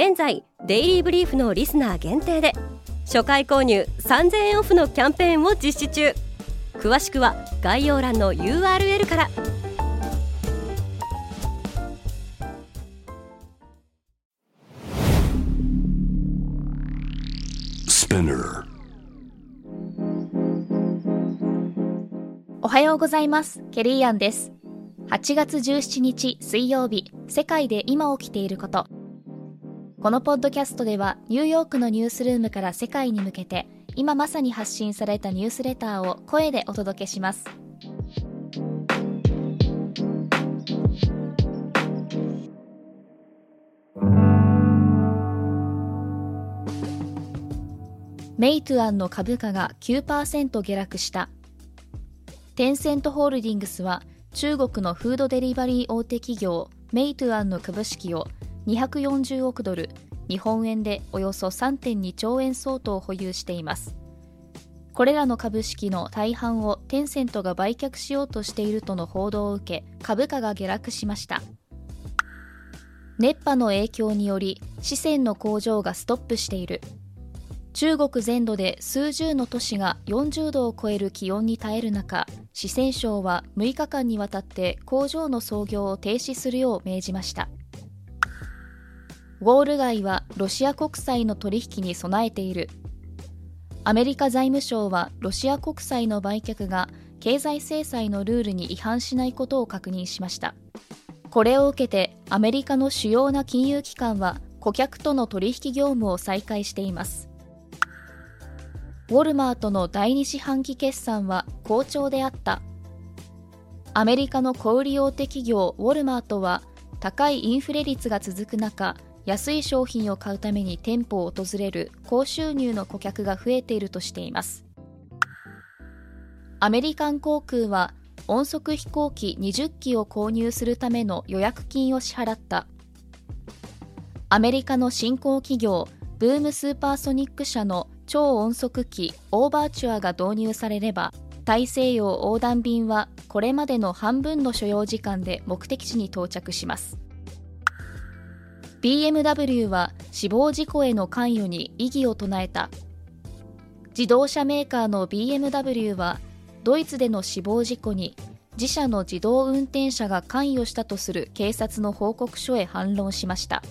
現在デイリーブリーフのリスナー限定で初回購入3000円オフのキャンペーンを実施中。詳しくは概要欄の URL から。おはようございます。ケリーアンです。8月17日水曜日世界で今起きていることこのポッドキャストではニューヨークのニュースルームから世界に向けて今まさに発信されたニュースレターを声でお届けします。メイトゥアンの株価が9%下落した。テンセントホールディングスは中国のフードデリバリー大手企業メイトゥアンの株式を240億ドル日本円でおよそ3.2兆円相当を保有しています。これらの株式の大半をテンセントが売却しようとしているとの報道を受け株価が下落しました。熱波の影響により四川の工場がストップしている。中国全土で数十の都市が40度を超える気温に耐える中四川省は6日間にわたって工場の操業を停止するよう命じました。ウォール街はロシア国債の取引に備えている。アメリカ財務省はロシア国債の売却が経済制裁のルールに違反しないことを確認しました。これを受けてアメリカの主要な金融機関は顧客との取引業務を再開しています。ウォルマートの第2四半期決算は好調であった。アメリカの小売大手企業ウォルマートは高いインフレ率が続く中安い商品を買うために店舗を訪れる高収入の顧客が増えているとしています。アメリカン航空は音速飛行機20機を購入するための予約金を支払った。アメリカの新興企業ブームスーパーソニック社の超音速機オーバーチュアが導入されれば大西洋横断便はこれまでの半分の所要時間で目的地に到着します。BMW は死亡事故への関与に異議を唱えた。自動車メーカーの BMW はドイツでの死亡事故に自社の自動運転車が関与したとする警察の報告書へ反論しました。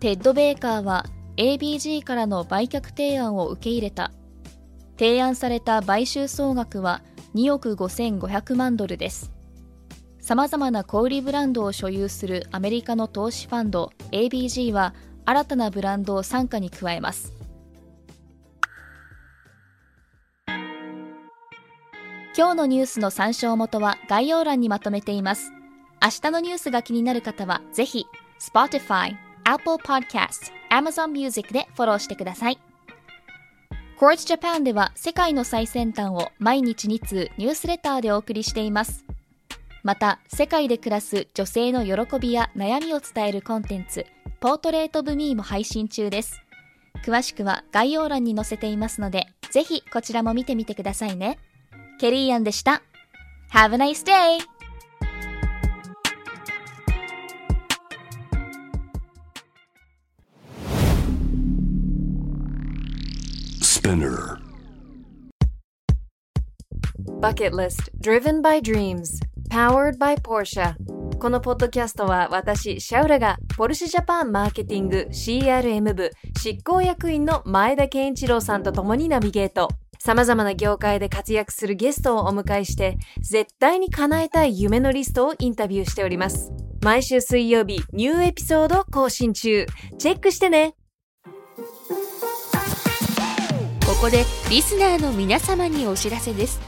テッド・ベーカーは ABG からの売却提案を受け入れた。提案された買収総額は2億5500万ドルです。さまざまな小売ブランドを所有するアメリカの投資ファンド ABG は新たなブランドを傘下に加えます。今日のニュースの参照元は概要欄にまとめています。明日のニュースが気になる方はぜひ Spotify、Apple Podcast、Amazon Music でフォローしてください。Quartz Japan では世界の最先端を毎日2通ニュースレターでお送りしています。また世界で暮らす女性の喜びや悩みを伝えるコンテンツポートレート・ブ・ミーも配信中です。詳しくは概要欄に載せていますのでぜひこちらも見てみてくださいね。ケリーアンでした。Have a nice day! Bucket List Driven by Dreams Powered by Porsche このポッドキャストは私、シャウラがポルシェジャパンマーケティング CRM 部執行役員の前田健一郎さんと共にナビゲート。様々な業界で活躍するゲストをお迎えして、絶対に叶えたい夢のリストをインタビューしております。毎週水曜日、ニューエピソード更新中。チェックしてねここでリスナーの皆様にお知らせです。